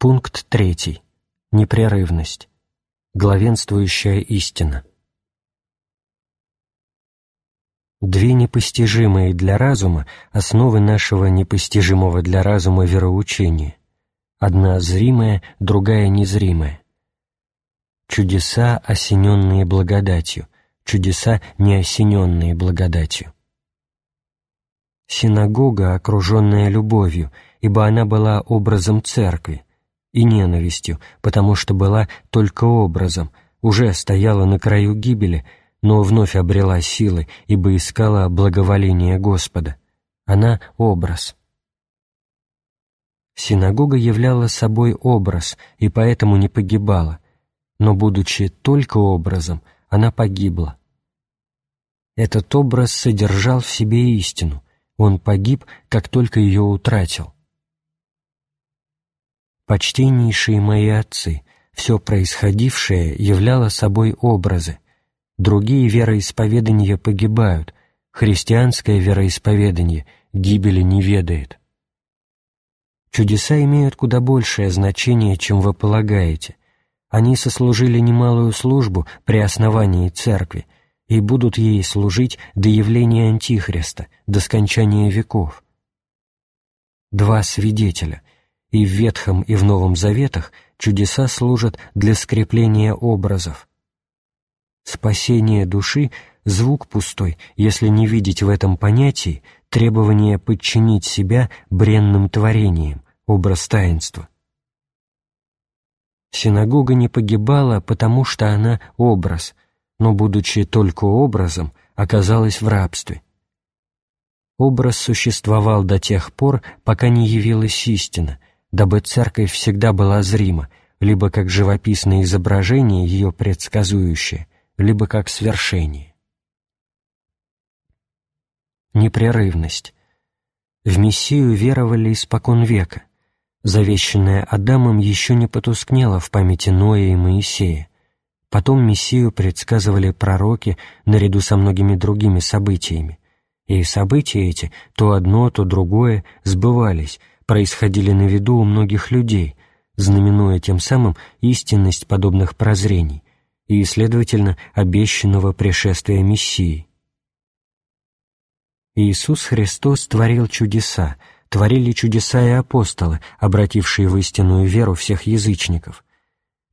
Пункт третий. Непрерывность. Главенствующая истина. Две непостижимые для разума основы нашего непостижимого для разума вероучения. Одна зримая, другая незримая. Чудеса, осененные благодатью, чудеса, не осененные благодатью. Синагога, окруженная любовью, ибо она была образом церкви, и ненавистью, потому что была только образом, уже стояла на краю гибели, но вновь обрела силы, ибо искала благоволение Господа. Она — образ. Синагога являла собой образ и поэтому не погибала, но, будучи только образом, она погибла. Этот образ содержал в себе истину, он погиб, как только ее утратил. Почтеннейшие мои отцы, все происходившее являло собой образы. Другие вероисповедания погибают, христианское вероисповедание гибели не ведает. Чудеса имеют куда большее значение, чем вы полагаете. Они сослужили немалую службу при основании церкви и будут ей служить до явления Антихриста, до скончания веков. Два свидетеля — и в Ветхом и в Новом Заветах чудеса служат для скрепления образов. Спасение души — звук пустой, если не видеть в этом понятии требование подчинить себя бренным творениям, образ таинства. Синагога не погибала, потому что она образ, но, будучи только образом, оказалась в рабстве. Образ существовал до тех пор, пока не явилась истина, дабы церковь всегда была зрима, либо как живописное изображение ее предсказующее, либо как свершение. Непрерывность. В Мессию веровали испокон века. Завещанное Адамом еще не потускнело в памяти Ноя и Моисея. Потом Мессию предсказывали пророки наряду со многими другими событиями. И события эти, то одно, то другое, сбывались, происходили на виду у многих людей, знаменуя тем самым истинность подобных прозрений и, следовательно, обещанного пришествия Мессии. Иисус Христос творил чудеса, творили чудеса и апостолы, обратившие в истинную веру всех язычников.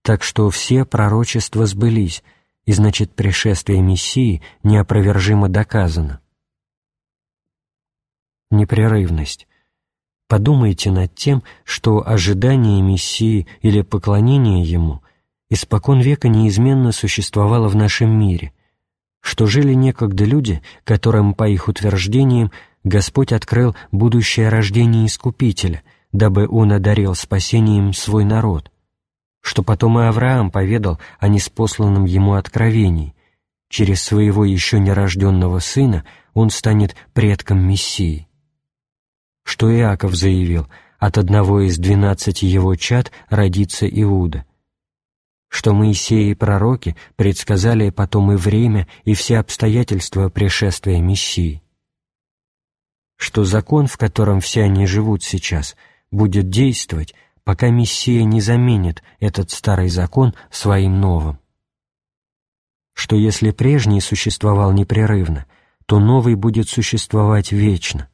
Так что все пророчества сбылись, и значит пришествие Мессии неопровержимо доказано. Непрерывность Подумайте над тем, что ожидание Мессии или поклонение Ему испокон века неизменно существовало в нашем мире, что жили некогда люди, которым, по их утверждениям, Господь открыл будущее рождение Искупителя, дабы Он одарил спасением свой народ, что потом и Авраам поведал о неспосланном ему откровении, через своего еще нерожденного сына он станет предком Мессии что Иаков заявил, от одного из двенадцати его чад родится Иуда, что Моисей и пророки предсказали потом и время, и все обстоятельства пришествия Мессии, что закон, в котором все они живут сейчас, будет действовать, пока Мессия не заменит этот старый закон своим новым, что если прежний существовал непрерывно, то новый будет существовать вечно,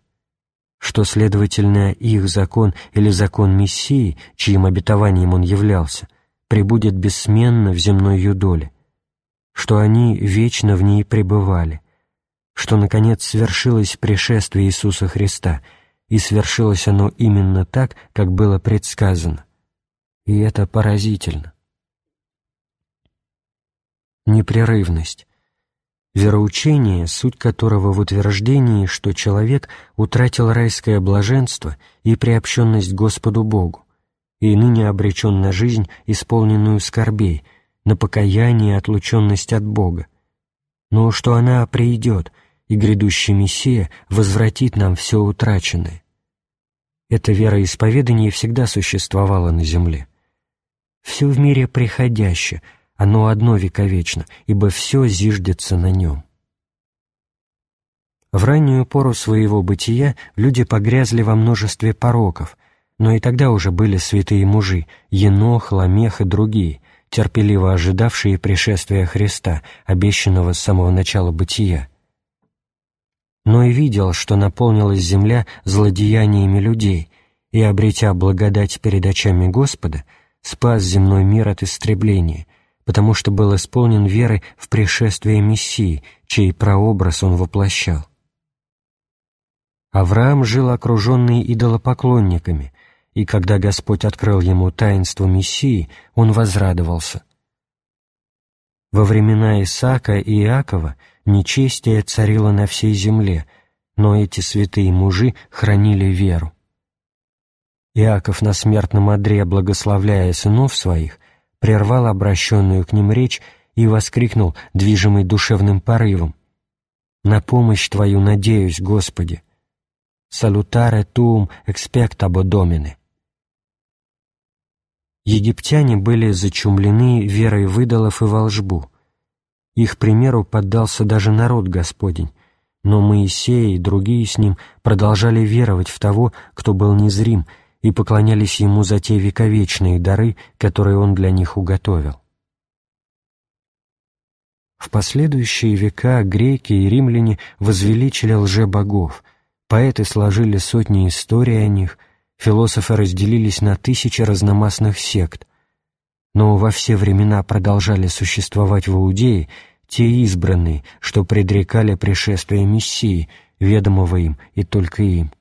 что, следовательно, их закон или закон Мессии, чьим обетованием он являлся, пребудет бессменно в земной ее что они вечно в ней пребывали, что, наконец, свершилось пришествие Иисуса Христа, и свершилось оно именно так, как было предсказано. И это поразительно. Непрерывность вероучение, суть которого в утверждении, что человек утратил райское блаженство и приобщенность Господу Богу, и ныне обречен на жизнь, исполненную скорбей, на покаяние и отлученность от Бога, но что она придет, и грядущий Мессия возвратит нам все утраченное. Это вероисповедание всегда существовало на земле. Все в мире приходящее — оно одно вековечно, ибо все зиждется на нем. В раннюю пору своего бытия люди погрязли во множестве пороков, Но и тогда уже были святые мужи, Енох, Ламех и другие, терпеливо ожидавшие пришествия Христа, обещанного с самого начала бытия. Но и видел, что наполнилась земля злодеяниями людей, и, обретя благодать перед очами Господа, спас земной мир от истребления, потому что был исполнен веры в пришествие Мессии, чей прообраз он воплощал. Авраам жил окруженный идолопоклонниками, и когда Господь открыл ему таинство Мессии, он возрадовался. Во времена Исаака и Иакова нечестие царило на всей земле, но эти святые мужи хранили веру. Иаков на смертном одре, благословляя сынов своих, прервал обращенную к ним речь и воскликнул, движимый душевным порывом, «На помощь Твою надеюсь, Господи! Салютаре туум экспектабо домине!» Египтяне были зачумлены верой в идолов и волжбу. Их примеру поддался даже народ Господень, но Моисей и другие с ним продолжали веровать в того, кто был незрим, и поклонялись ему за те вековечные дары, которые он для них уготовил. В последующие века греки и римляне возвеличили лже-богов, поэты сложили сотни историй о них – философы разделились на тысячи разномастных сект, но во все времена продолжали существовать в Иудее те избранные, что предрекали пришествие Мессии, ведомого им и только им.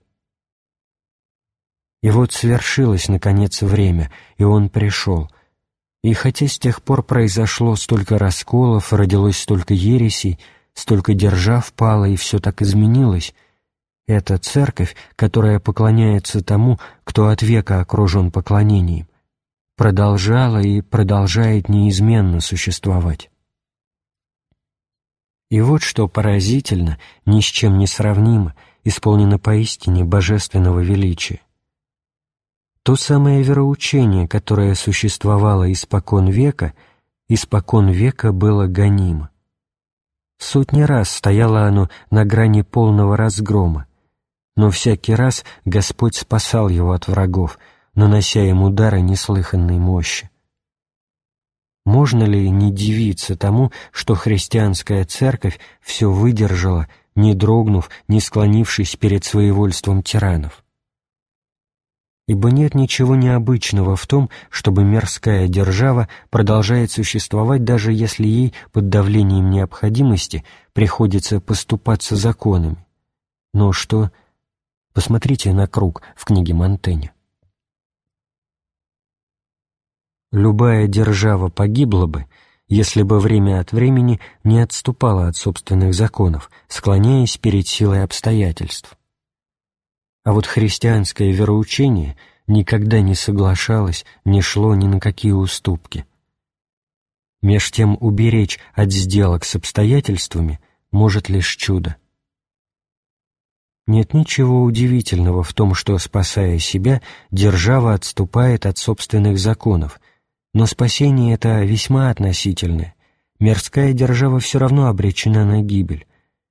И вот свершилось, наконец, время, и он пришел. И хотя с тех пор произошло столько расколов, родилось столько ересей, столько держав пало, и все так изменилось — это церковь, которая поклоняется тому, кто от века окружен поклонением, продолжала и продолжает неизменно существовать. И вот что поразительно, ни с чем не сравнимо, исполнено поистине божественного величия. То самое вероучение, которое существовало испокон века, испокон века было гонимо. Сотни раз стояло оно на грани полного разгрома, но всякий раз Господь спасал его от врагов, нанося ему удары неслыханной мощи. Можно ли не дивиться тому, что христианская церковь все выдержала, не дрогнув, не склонившись перед своевольством тиранов? Ибо нет ничего необычного в том, чтобы мирская держава продолжает существовать, даже если ей под давлением необходимости приходится поступаться законами. Но что Посмотрите на круг в книге Монтэня. Любая держава погибла бы, если бы время от времени не отступала от собственных законов, склоняясь перед силой обстоятельств. А вот христианское вероучение никогда не соглашалось, не шло ни на какие уступки. Меж тем уберечь от сделок с обстоятельствами может лишь чудо. Нет ничего удивительного в том, что, спасая себя, держава отступает от собственных законов, но спасение это весьма относительное. Мирская держава все равно обречена на гибель.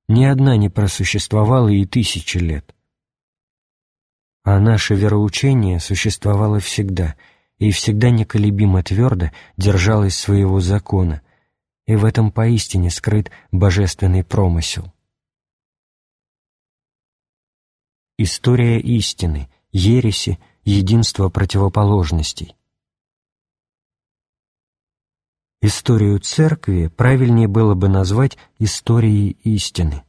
Ни одна не просуществовала и тысячи лет. А наше вероучение существовало всегда, и всегда неколебимо твердо держалось своего закона, и в этом поистине скрыт божественный промысел. История истины, ереси, единство противоположностей. Историю церкви правильнее было бы назвать историей истины.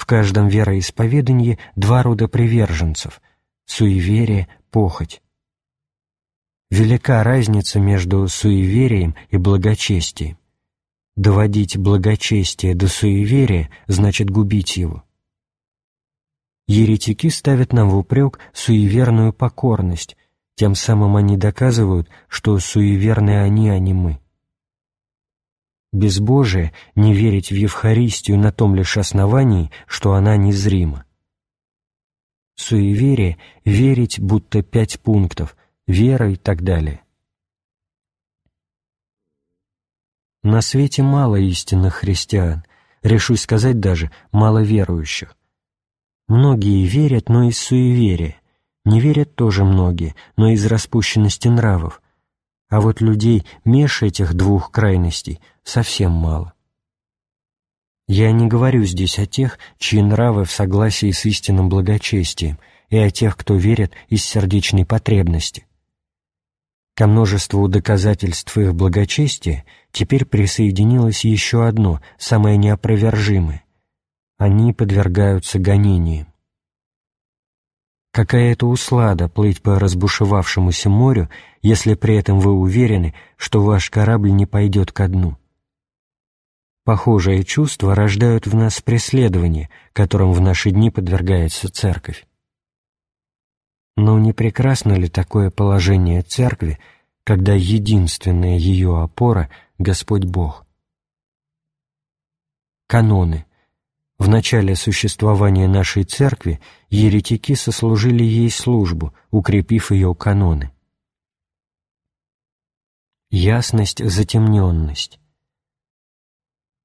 В каждом вероисповедании два рода приверженцев – суеверие, похоть. Велика разница между суеверием и благочестием. Доводить благочестие до суеверия значит губить его – Еретики ставят нам в упрек суеверную покорность, тем самым они доказывают, что суеверны они, а не мы. Безбожие — не верить в Евхаристию на том лишь основании, что она незрима. Суеверие — верить, будто пять пунктов, вера и так далее. На свете мало истинных христиан, решусь сказать даже, мало верующих. Многие верят, но из суеверия, Не верят тоже многие, но из распущенности нравов, а вот людей меж этих двух крайностей совсем мало. Я не говорю здесь о тех, чьи нравы в согласии с истинным благочестием, и о тех, кто верит из сердечной потребности. Ко множеству доказательств их благочестия теперь присоединилось еще одно, самое неопровержимое. Они подвергаются гонениям. Какая это услада плыть по разбушевавшемуся морю, если при этом вы уверены, что ваш корабль не пойдет ко дну. Похожие чувства рождают в нас преследование, которым в наши дни подвергается церковь. Но не прекрасно ли такое положение церкви, когда единственная ее опора — Господь Бог? Каноны. В начале существования нашей церкви еретики сослужили ей службу, укрепив ее каноны. Ясность, затемненность.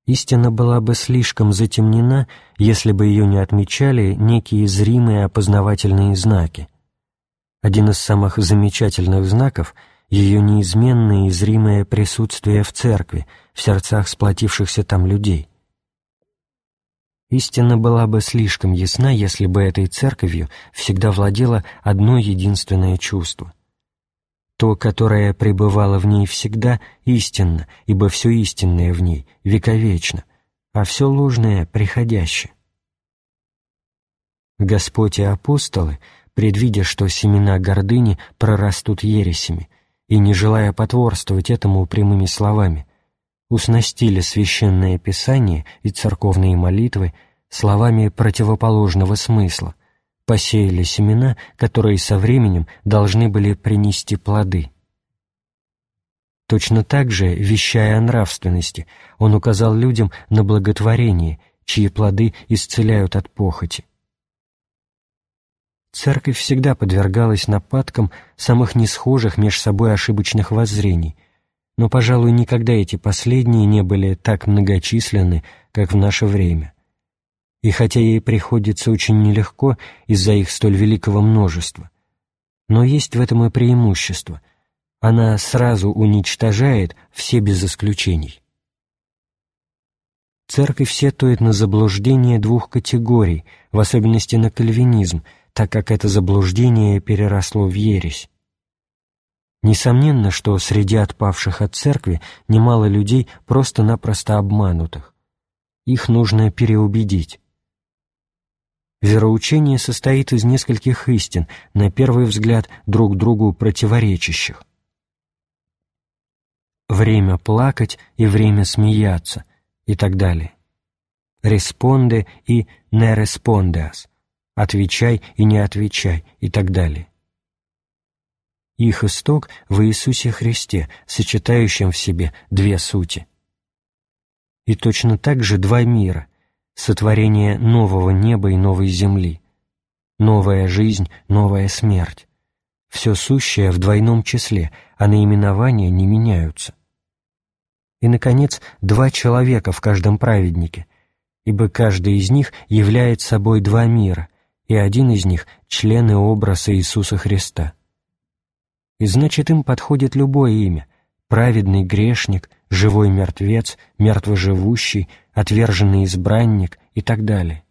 Истина была бы слишком затемнена, если бы ее не отмечали некие зримые опознавательные знаки. Один из самых замечательных знаков — ее неизменное и зримое присутствие в церкви, в сердцах сплотившихся там людей. Истина была бы слишком ясна, если бы этой церковью всегда владело одно единственное чувство — то, которое пребывало в ней всегда, истинно, ибо все истинное в ней вековечно, а все ложное — приходящее. Господь и апостолы, предвидя, что семена гордыни прорастут ересями, и, не желая потворствовать этому прямыми словами, уснастили священное писание и церковные молитвы словами противоположного смысла — посеяли семена, которые со временем должны были принести плоды. Точно так же, вещая о нравственности, он указал людям на благотворение, чьи плоды исцеляют от похоти. Церковь всегда подвергалась нападкам самых несхожих меж собой ошибочных воззрений, но, пожалуй, никогда эти последние не были так многочисленны, как в наше время и хотя ей приходится очень нелегко из-за их столь великого множества, но есть в этом и преимущество. Она сразу уничтожает все без исключений. Церковь сетует на заблуждение двух категорий, в особенности на кальвинизм, так как это заблуждение переросло в ересь. Несомненно, что среди отпавших от церкви немало людей просто-напросто обманутых. Их нужно переубедить. Вероучение состоит из нескольких истин, на первый взгляд друг другу противоречащих. Время плакать и время смеяться и так далее. Респонде и не респондеас. Отвечай и не отвечай и так далее. Их исток в Иисусе Христе, сочетающем в себе две сути. И точно так же два мира — сотворение нового неба и новой земли, новая жизнь, новая смерть. Все сущее в двойном числе, а наименования не меняются. И, наконец, два человека в каждом праведнике, ибо каждый из них является собой два мира, и один из них — член и образ Иисуса Христа. И значит, им подходит любое имя — праведный грешник, живой мертвец, мертвоживущий, отверженный избранник и так далее.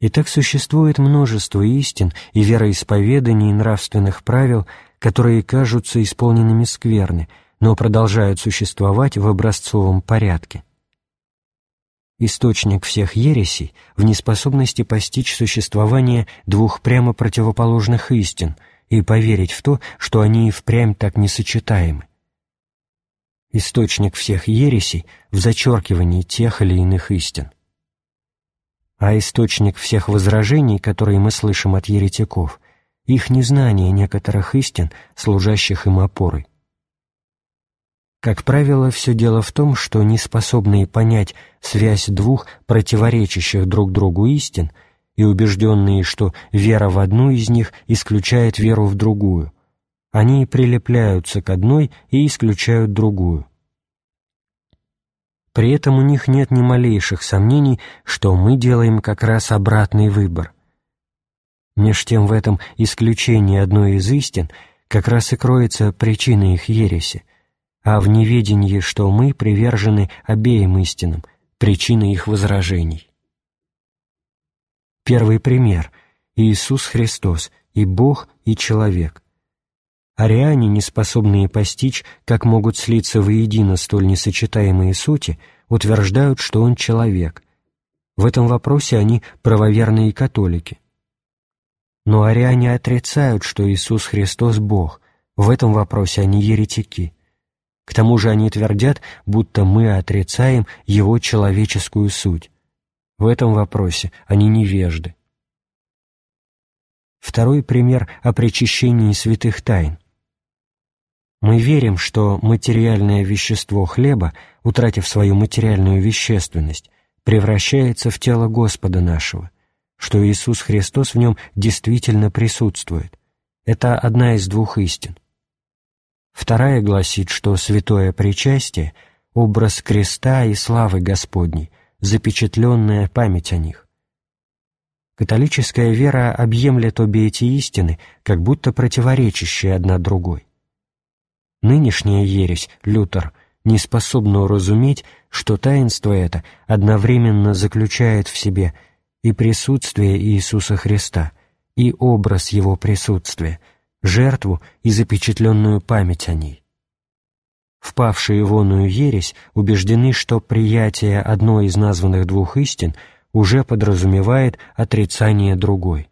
Итак, существует множество истин и вероисповеданий и нравственных правил, которые кажутся исполненными скверны, но продолжают существовать в образцовом порядке. Источник всех ересей в неспособности постичь существование двух прямо противоположных истин и поверить в то, что они и впрямь так несочетаемы источник всех ересей в зачеркивании тех или иных истин. А источник всех возражений, которые мы слышим от еретиков, их незнание некоторых истин, служащих им опорой. Как правило, все дело в том, что неспособные понять связь двух противоречащих друг другу истин и убежденные, что вера в одну из них исключает веру в другую, они прилепляются к одной и исключают другую. При этом у них нет ни малейших сомнений, что мы делаем как раз обратный выбор. Меж тем в этом исключении одной из истин как раз и кроется причина их ереси, а в неведении, что мы привержены обеим истинам, причина их возражений. Первый пример – Иисус Христос, и Бог, и человек. Ариане, не способные постичь, как могут слиться воедино столь несочетаемые сути, утверждают, что Он человек. В этом вопросе они правоверные католики. Но ариане отрицают, что Иисус Христос – Бог. В этом вопросе они еретики. К тому же они твердят, будто мы отрицаем Его человеческую суть. В этом вопросе они невежды. Второй пример о причащении святых тайн. Мы верим, что материальное вещество хлеба, утратив свою материальную вещественность, превращается в тело Господа нашего, что Иисус Христос в нем действительно присутствует. Это одна из двух истин. Вторая гласит, что святое причастие — образ креста и славы Господней, запечатленная память о них. Католическая вера объемлет обе эти истины, как будто противоречащие одна другой. Нынешняя ересь, Лютер, не способна уразуметь, что таинство это одновременно заключает в себе и присутствие Иисуса Христа, и образ Его присутствия, жертву и запечатленную память о ней. Впавшие в оную ересь убеждены, что приятие одной из названных двух истин уже подразумевает отрицание другой.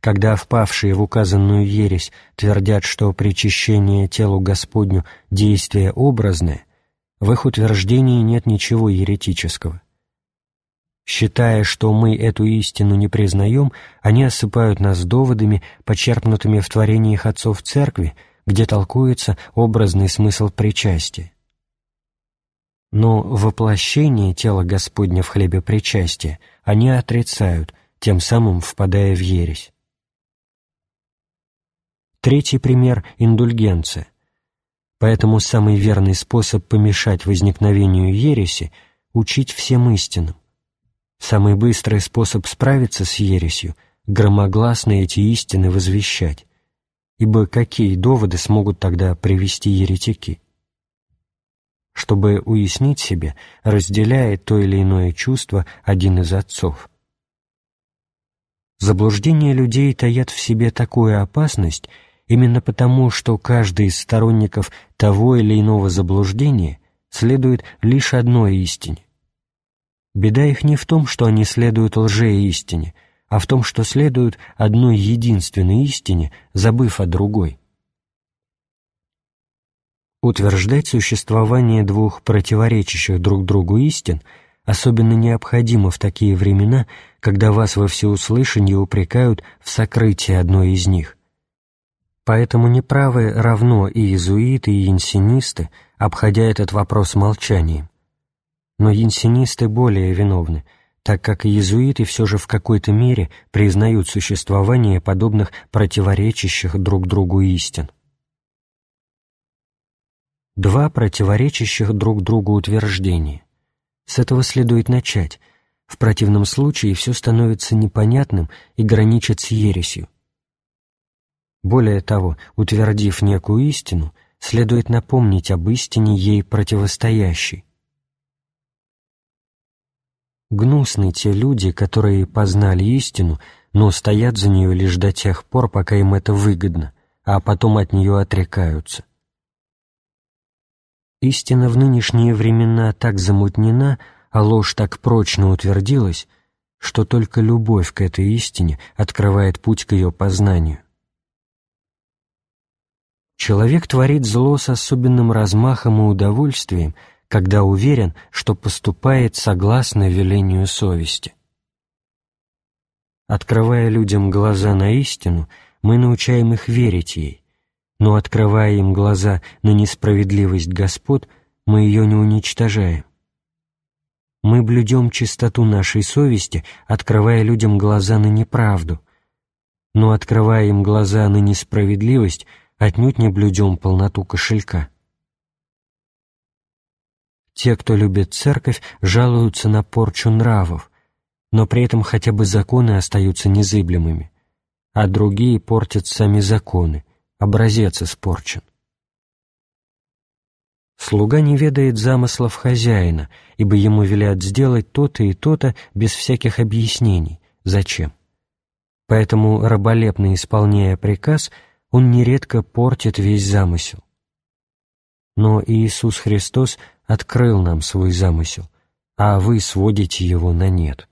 Когда впавшие в указанную ересь твердят, что причащение телу Господню – действие образное, в их утверждении нет ничего еретического. Считая, что мы эту истину не признаем, они осыпают нас доводами, почерпнутыми в творениях отцов церкви, где толкуется образный смысл причастия. Но воплощение тела Господня в хлебе причастия они отрицают, тем самым впадая в ересь. Третий пример – индульгенция. Поэтому самый верный способ помешать возникновению ереси – учить всем истинам. Самый быстрый способ справиться с ересью – громогласно эти истины возвещать. Ибо какие доводы смогут тогда привести еретики? Чтобы уяснить себе, разделяет то или иное чувство один из отцов. Заблуждения людей таят в себе такую опасность – именно потому, что каждый из сторонников того или иного заблуждения следует лишь одной истине. Беда их не в том, что они следуют лжеистине, а в том, что следуют одной единственной истине, забыв о другой. Утверждать существование двух противоречащих друг другу истин особенно необходимо в такие времена, когда вас во всеуслышание упрекают в сокрытии одной из них – Поэтому неправы равно и иезуиты, и янсинисты, обходя этот вопрос молчанием. Но янсинисты более виновны, так как иезуиты все же в какой-то мере признают существование подобных противоречащих друг другу истин. Два противоречащих друг другу утверждения. С этого следует начать. В противном случае все становится непонятным и граничит с ересью. Более того, утвердив некую истину, следует напомнить об истине ей противостоящей. Гнусны те люди, которые познали истину, но стоят за нее лишь до тех пор, пока им это выгодно, а потом от нее отрекаются. Истина в нынешние времена так замутнена, а ложь так прочно утвердилась, что только любовь к этой истине открывает путь к ее познанию. Человек творит зло с особенным размахом и удовольствием, когда уверен, что поступает согласно велению совести. Открывая людям глаза на истину, мы научаем их верить ей, но открывая им глаза на несправедливость господ, мы ее не уничтожаем. Мы блюдем чистоту нашей совести, открывая людям глаза на неправду, но открывая им глаза на несправедливость – отнюдь не блюдем полноту кошелька. Те, кто любит церковь, жалуются на порчу нравов, но при этом хотя бы законы остаются незыблемыми, а другие портят сами законы, образец испорчен. Слуга не ведает замыслов хозяина, ибо ему велят сделать то-то и то-то без всяких объяснений. Зачем? Поэтому, раболепно исполняя приказ, он нередко портит весь замысел. Но Иисус Христос открыл нам свой замысел, а вы сводите его на нет.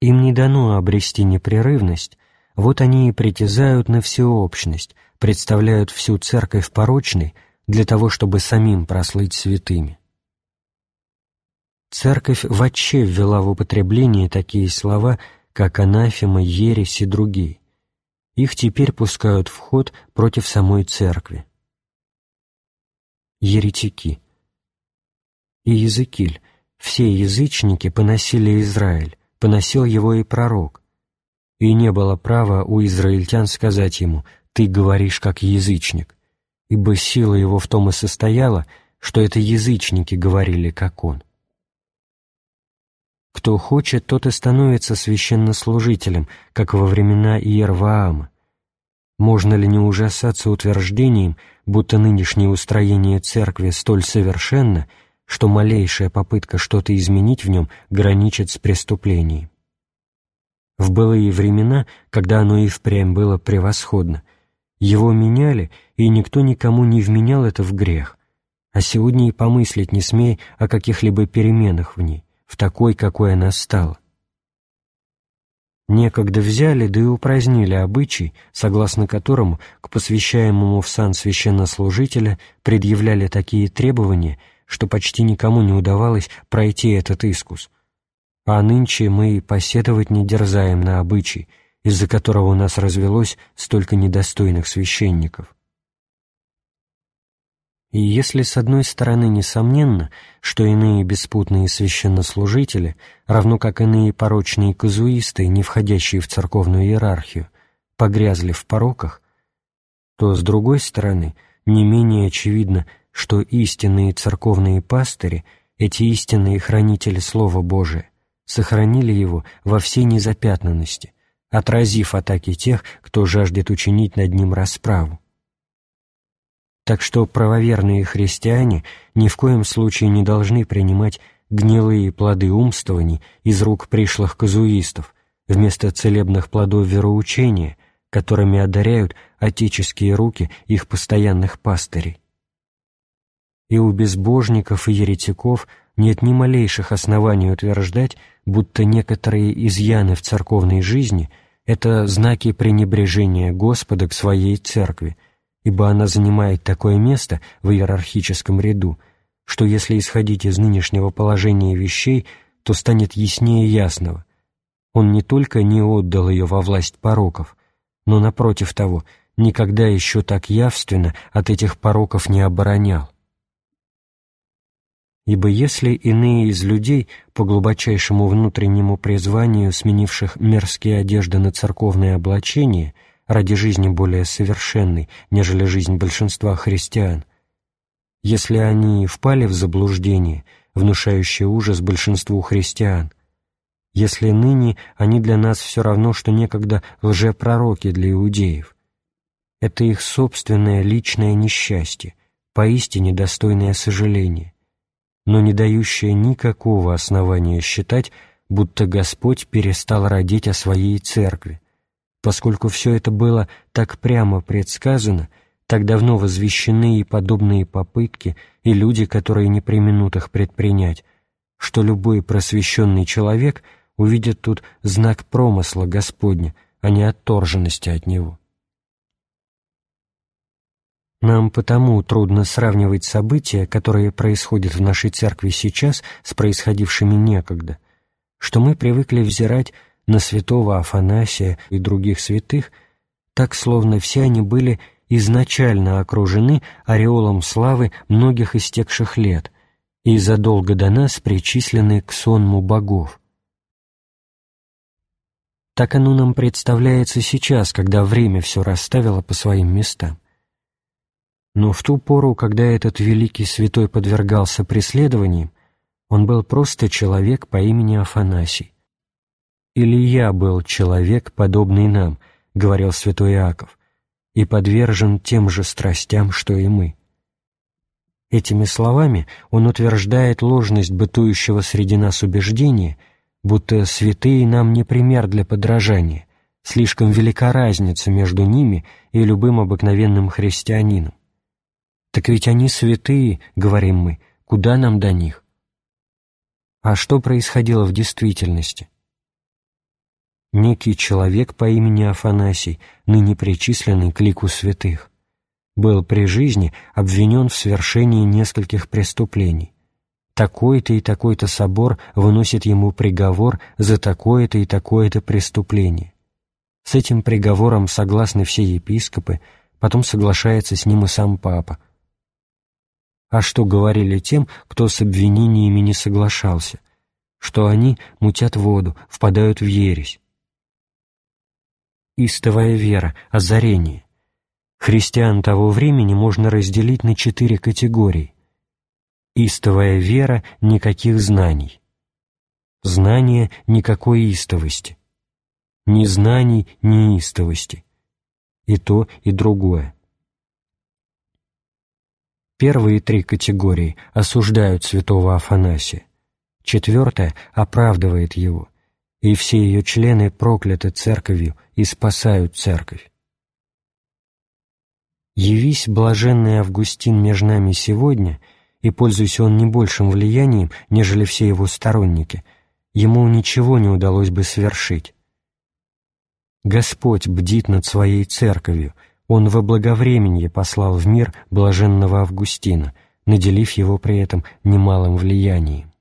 Им не дано обрести непрерывность, вот они и притязают на всеобщность, представляют всю церковь порочной для того, чтобы самим прослыть святыми. Церковь вообще ввела в употребление такие слова, как анафема, ересь и другие. Их теперь пускают в ход против самой церкви. Еретики. И Языкиль, все язычники поносили Израиль, поносил его и пророк, и не было права у израильтян сказать ему «ты говоришь как язычник», ибо сила его в том и состояла, что это язычники говорили, как он. Кто хочет, тот и становится священнослужителем, как во времена Иерваама. Можно ли не ужасаться утверждением, будто нынешнее устроение церкви столь совершенно, что малейшая попытка что-то изменить в нем граничит с преступлением? В былые времена, когда оно и впрямь было превосходно, его меняли, и никто никому не вменял это в грех, а сегодня и помыслить не смей о каких-либо переменах в ней, в такой, какой она стала. Некогда взяли, да и упразднили обычай, согласно которому к посвящаемому в сан священнослужителя предъявляли такие требования, что почти никому не удавалось пройти этот искус, а нынче мы поседовать не дерзаем на обычай, из-за которого у нас развелось столько недостойных священников. И если с одной стороны несомненно, что иные беспутные священнослужители, равно как иные порочные казуисты, не входящие в церковную иерархию, погрязли в пороках, то с другой стороны не менее очевидно, что истинные церковные пастыри, эти истинные хранители Слова Божия, сохранили его во всей незапятнанности, отразив атаки тех, кто жаждет учинить над ним расправу. Так что правоверные христиане ни в коем случае не должны принимать гнилые плоды умствований из рук пришлых казуистов вместо целебных плодов вероучения, которыми одаряют отеческие руки их постоянных пастырей. И у безбожников и еретиков нет ни малейших оснований утверждать, будто некоторые изъяны в церковной жизни — это знаки пренебрежения Господа к своей церкви, ибо она занимает такое место в иерархическом ряду, что если исходить из нынешнего положения вещей, то станет яснее ясного. Он не только не отдал ее во власть пороков, но, напротив того, никогда еще так явственно от этих пороков не оборонял. Ибо если иные из людей, по глубочайшему внутреннему призванию, сменивших мерзкие одежды на церковное облачение, ради жизни более совершенной, нежели жизнь большинства христиан, если они впали в заблуждение, внушающее ужас большинству христиан, если ныне они для нас все равно, что некогда лжепророки для иудеев, это их собственное личное несчастье, поистине достойное сожаления но не дающее никакого основания считать, будто Господь перестал родить о своей церкви, поскольку все это было так прямо предсказано, так давно возвещены и подобные попытки, и люди, которые не применут их предпринять, что любой просвещенный человек увидит тут знак промысла Господня, а не отторженности от Него. Нам потому трудно сравнивать события, которые происходят в нашей церкви сейчас, с происходившими некогда, что мы привыкли взирать на святого Афанасия и других святых, так словно все они были изначально окружены ореолом славы многих истекших лет и задолго до нас причислены к сонму богов. Так оно нам представляется сейчас, когда время все расставило по своим местам. Но в ту пору, когда этот великий святой подвергался преследованиям, Он был просто человек по имени Афанасий. «Илья был человек, подобный нам», — говорил святой Иаков, «и подвержен тем же страстям, что и мы». Этими словами он утверждает ложность бытующего среди нас убеждения, будто святые нам не пример для подражания, слишком велика разница между ними и любым обыкновенным христианином. Так ведь они святые, говорим мы, куда нам до них? А что происходило в действительности? Некий человек по имени Афанасий, ныне причисленный к лику святых, был при жизни обвинен в совершении нескольких преступлений. Такой-то и такой-то собор выносит ему приговор за такое-то и такое-то преступление. С этим приговором согласны все епископы, потом соглашается с ним и сам папа – а что говорили тем, кто с обвинениями не соглашался? Что они мутят воду, впадают в ересь. Истовая вера, озарение. Христиан того времени можно разделить на четыре категории. Истовая вера — никаких знаний. Знание — никакой истовости. Ни знаний, ни истовости. И то, и другое. Первые три категории осуждают святого Афанасия, четвертая оправдывает его, и все ее члены прокляты церковью и спасают церковь. «Явись, блаженный Августин, между нами сегодня, и пользуясь он не большим влиянием, нежели все его сторонники, ему ничего не удалось бы совершить. Господь бдит над своей церковью, он во благовременье послал в мир блаженного Августина, наделив его при этом немалым влиянием.